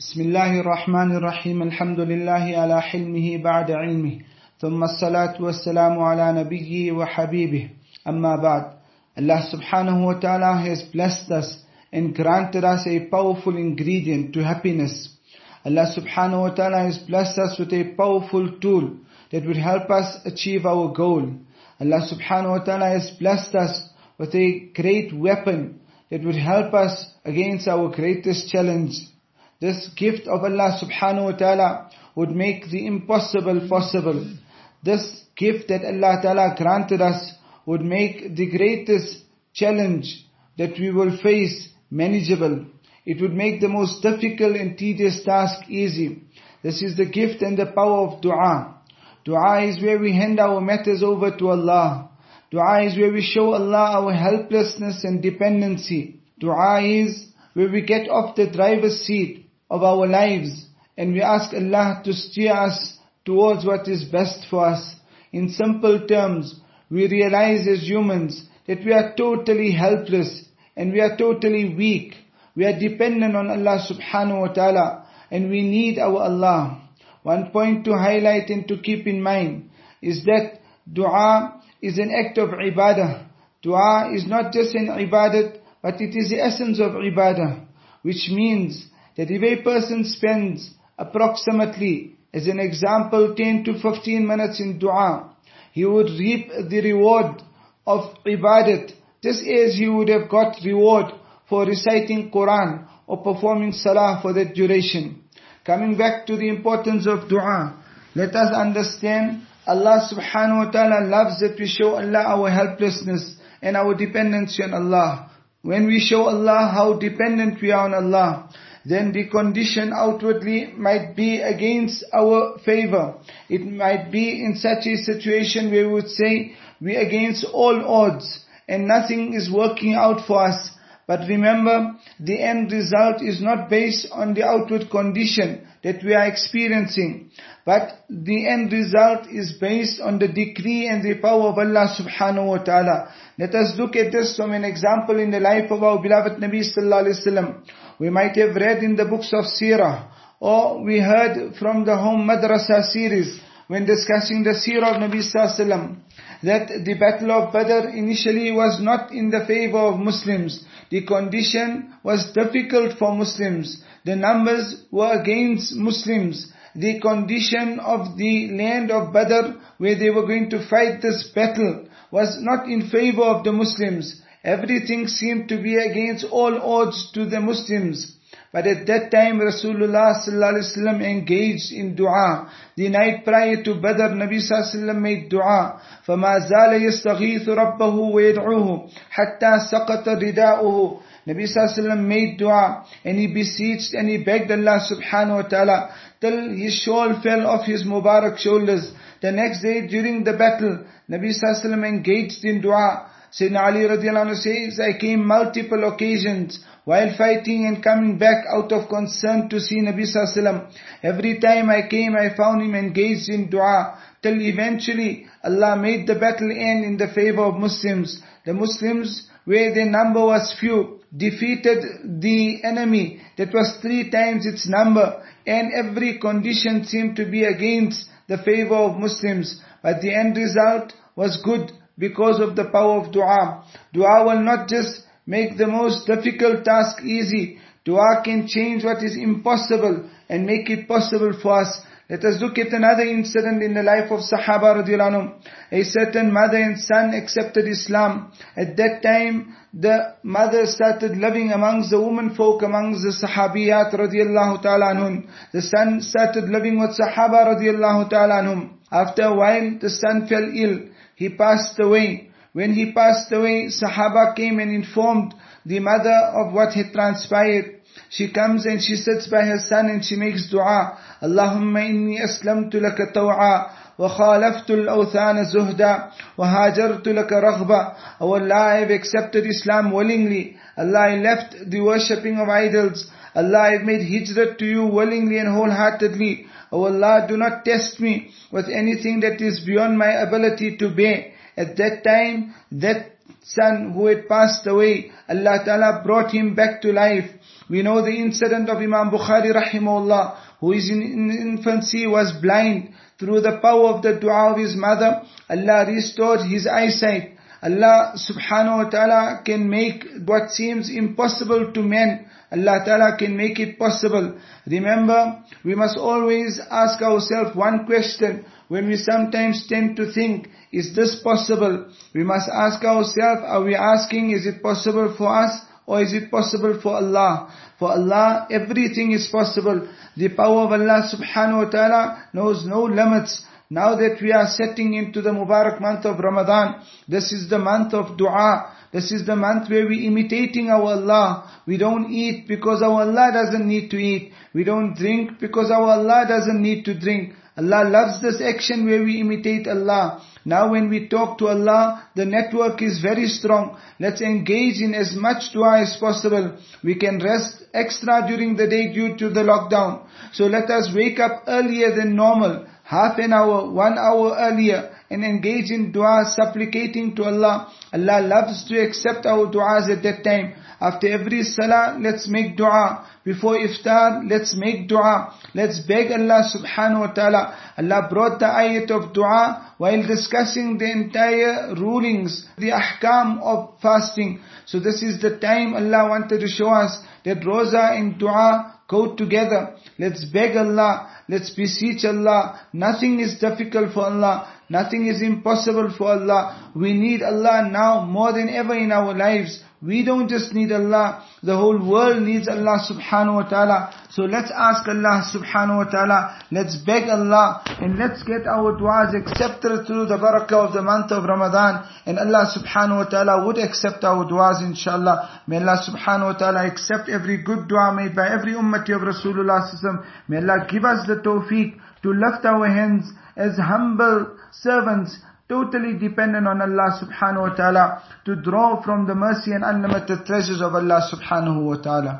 بسم الله الرحمن الرحيم الحمد لله على حلمه بعد علمه ثم الصلاة والسلام على نبيه وحبيبه أما بعد Allah subhanahu wa ta'ala has blessed us and granted us a powerful ingredient to happiness. Allah subhanahu wa ta'ala has blessed us with a powerful tool that would help us achieve our goal. Allah subhanahu wa ta'ala has blessed us with a great weapon that would help us against our greatest challenge. this gift of Allah subhanahu wa ta'ala would make the impossible possible. This gift that Allah ta'ala granted us would make the greatest challenge that we will face manageable. It would make the most difficult and tedious task easy. This is the gift and the power of dua. Dua is where we hand our matters over to Allah. Dua is where we show Allah our helplessness and dependency. Dua is where we get off the driver's seat of our lives and we ask Allah to steer us towards what is best for us. In simple terms, we realize as humans that we are totally helpless and we are totally weak. We are dependent on Allah subhanahu wa ta'ala and we need our Allah. One point to highlight and to keep in mind is that dua is an act of ibadah. Dua is not just an ibadat, but it is the essence of ibadah, which means that if a person spends approximately, as an example, 10 to 15 minutes in dua, he would reap the reward of ibadat, just as he would have got reward for reciting Quran or performing salah for that duration. Coming back to the importance of dua, let us understand Allah subhanahu wa ta'ala loves that we show Allah our helplessness and our dependency on Allah. When we show Allah how dependent we are on Allah, then the condition outwardly might be against our favor. It might be in such a situation where we would say we against all odds and nothing is working out for us. But remember, the end result is not based on the outward condition that we are experiencing. But the end result is based on the decree and the power of Allah subhanahu wa ta'ala. Let us look at this from an example in the life of our beloved Nabi sallallahu alayhi wasallam. We might have read in the books of Sirah, or we heard from the home madrasa series when discussing the Sirah of Nabi sallallahu that the battle of Badr initially was not in the favor of Muslims. The condition was difficult for Muslims. The numbers were against Muslims. The condition of the land of Badr where they were going to fight this battle was not in favor of the Muslims. Everything seemed to be against all odds to the Muslims. But at that time Rasulullah sallallahu engaged in dua. The night prior to Badr, Nabi sallallahu made dua. فَمَا زَالَ يَسْتَغِيثُ رَبَّهُ وَيَدْعُوهُ حَتَّى سَقَطَ رِدَاؤُهُ Nabi sallallahu made dua and he beseeched and he begged Allah subhanahu wa ta'ala till his shawl fell off his Mubarak shoulders. The next day during the battle, Nabi sallallahu engaged in dua. Sayyidina Ali radiallahu anhu says, I came multiple occasions while fighting and coming back out of concern to see Nabi Sallallahu Every time I came, I found him engaged in dua, till eventually Allah made the battle end in the favor of Muslims. The Muslims, where their number was few, defeated the enemy that was three times its number, and every condition seemed to be against the favor of Muslims. But the end result was good because of the power of dua. Dua will not just make the most difficult task easy. Dua can change what is impossible and make it possible for us. Let us look at another incident in the life of Sahaba radiallahu A certain mother and son accepted Islam. At that time, the mother started living amongst the women folk, amongst the Sahabiyat radiallahu ta'ala anhum. The son started living with Sahaba radiallahu ta'ala anhum. After a while, the son fell ill He passed away. When he passed away, Sahaba came and informed the mother of what had transpired. She comes and she sits by her son and she makes dua. Allahumma inni aslamtu laka taw'a وخالفت الأوثان زهدا وهاجرت لك رغبا Oh Allah, I have accepted Islam willingly. Allah, I left the worshipping of idols. Allah, I have made hijrah to you willingly and wholeheartedly. Oh Allah, do not test me with anything that is beyond my ability to bear. At that time, that son who had passed away, Allah Ta'ala brought him back to life. We know the incident of Imam Bukhari rahimahullah, who is in, in infancy was blind. Through the power of the dua of his mother, Allah restored his eyesight. Allah subhanahu wa ta'ala can make what seems impossible to men. Allah ta'ala can make it possible. Remember, we must always ask ourselves one question when we sometimes tend to think, is this possible? We must ask ourselves, are we asking, is it possible for us? Or is it possible for Allah? For Allah, everything is possible. The power of Allah subhanahu wa ta'ala knows no limits. Now that we are setting into the Mubarak month of Ramadan, this is the month of dua. This is the month where we imitating our Allah. We don't eat because our Allah doesn't need to eat. We don't drink because our Allah doesn't need to drink. Allah loves this action where we imitate Allah. Now when we talk to Allah, the network is very strong. Let's engage in as much dua as possible. We can rest extra during the day due to the lockdown. So let us wake up earlier than normal half an hour, one hour earlier and engage in dua supplicating to Allah. Allah loves to accept our duas at that time. After every salah, let's make dua. Before iftar, let's make dua. Let's beg Allah subhanahu wa ta'ala. Allah brought the ayat of dua while discussing the entire rulings, the ahkam of fasting. So this is the time Allah wanted to show us that roza and dua go together. Let's beg Allah. Let's beseech Allah. Nothing is difficult for Allah. Nothing is impossible for Allah. We need Allah now more than ever in our lives. We don't just need Allah. The whole world needs Allah subhanahu wa ta'ala. So let's ask Allah subhanahu wa ta'ala. Let's beg Allah and let's get our du'as accepted through the barakah of the month of Ramadan. And Allah subhanahu wa ta'ala would accept our du'as inshallah. May Allah subhanahu wa ta'ala accept every good dua made by every ummati of Rasulullah May Allah give us the tawfiq to lift our hands as humble servants totally dependent on Allah subhanahu wa ta'ala to draw from the mercy and unlimited treasures of Allah subhanahu wa ta'ala.